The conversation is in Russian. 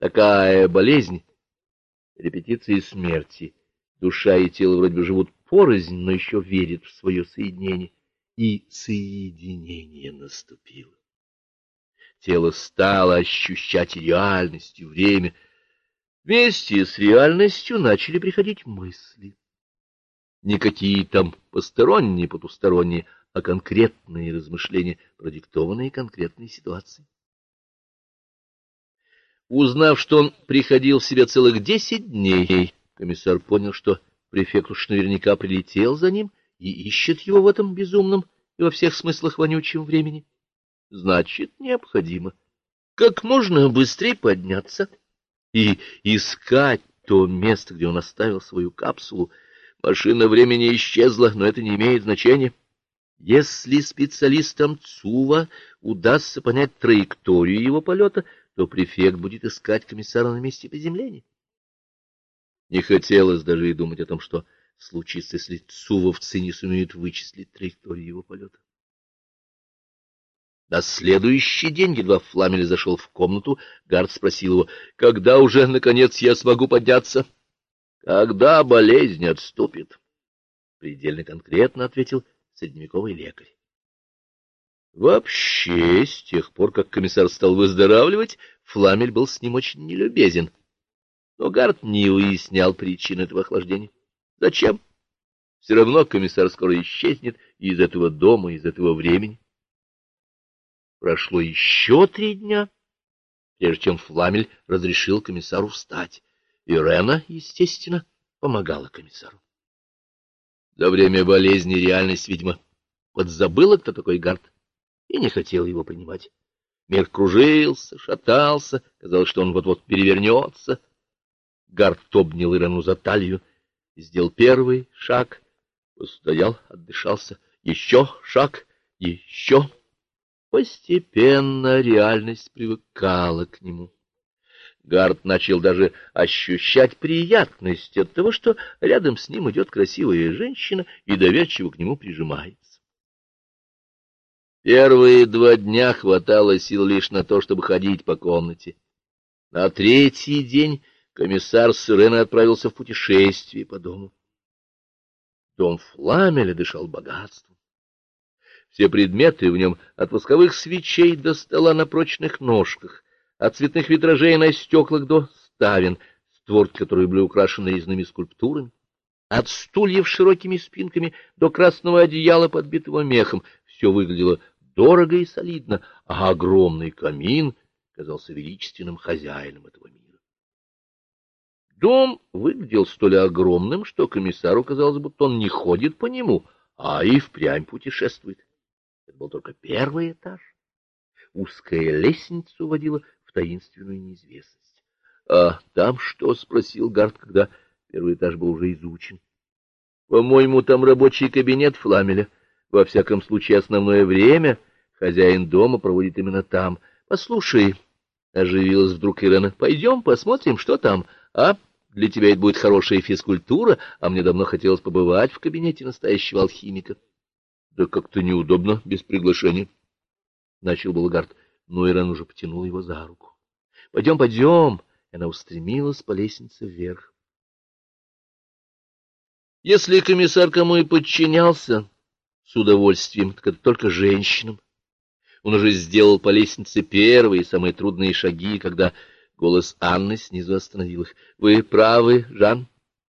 Такая болезнь — репетиции смерти. Душа и тело вроде бы живут порознь, но еще верят в свое соединение. И соединение наступило. Тело стало ощущать реальность и время. Вместе с реальностью начали приходить мысли. Никакие там посторонние, потусторонние, а конкретные размышления, продиктованные конкретной ситуацией. Узнав, что он приходил в себя целых десять дней, комиссар понял, что префект уж наверняка прилетел за ним и ищет его в этом безумном и во всех смыслах вонючем времени. Значит, необходимо как можно быстрее подняться и искать то место, где он оставил свою капсулу. Машина времени исчезла, но это не имеет значения. Если специалистам ЦУВа удастся понять траекторию его полета, то префект будет искать комиссара на месте приземления. Не хотелось даже и думать о том, что случится, если цувовцы не сумеют вычислить траекторию его полета. На следующий день, едва Фламель зашел в комнату, Гард спросил его, «Когда уже, наконец, я смогу подняться?» «Когда болезнь отступит?» Предельно конкретно ответил средневековый лекарь. Вообще, с тех пор, как комиссар стал выздоравливать, Фламель был с ним очень нелюбезен. Но Гард не выяснял причин этого охлаждения. Зачем? Все равно комиссар скоро исчезнет из этого дома, из этого времени. Прошло еще три дня, прежде чем Фламель разрешил комиссару встать. Ирена, естественно, помогала комиссару. За время болезни реальность, видимо, подзабыла, кто такой Гард и не хотел его принимать. Мир кружился, шатался, казалось, что он вот-вот перевернется. Гард обнял Ирану за талию, сделал первый шаг, постоял, отдышался, еще шаг, еще. Постепенно реальность привыкала к нему. Гард начал даже ощущать приятность от того, что рядом с ним идет красивая женщина и доверчиво к нему прижимается. Первые два дня хватало сил лишь на то, чтобы ходить по комнате. На третий день комиссар с Иреной отправился в путешествие по дому. Дом Фламеля дышал богатством. Все предметы в нем, от восковых свечей до стола на прочных ножках, от цветных витражей на стеклах до ставен, створки, которые были украшены резными скульптурами, от стульев с широкими спинками до красного одеяла, подбитого мехом, все выглядело дорого и солидно, а огромный камин казался величественным хозяином этого мира. Дом выглядел столь огромным, что комиссару казалось, будто он не ходит по нему, а и впрямь путешествует. Это был только первый этаж. Узкая лестница уводила в таинственную неизвестность. — А там что? — спросил Гард, когда первый этаж был уже изучен. — По-моему, там рабочий кабинет Фламеля. Во всяком случае, основное время хозяин дома проводит именно там. Послушай, — оживилась вдруг Ирена, — пойдем посмотрим, что там, а? Для тебя это будет хорошая физкультура, а мне давно хотелось побывать в кабинете настоящего алхимика. — Да как-то неудобно, без приглашения. Начал Булгард, но Ирен уже потянул его за руку. — Пойдем, пойдем. Она устремилась по лестнице вверх. Если комиссар кому и подчинялся, с удовольствием, только женщинам. Он уже сделал по лестнице первые, самые трудные шаги, когда голос Анны снизу остановил их. — Вы правы, Жан.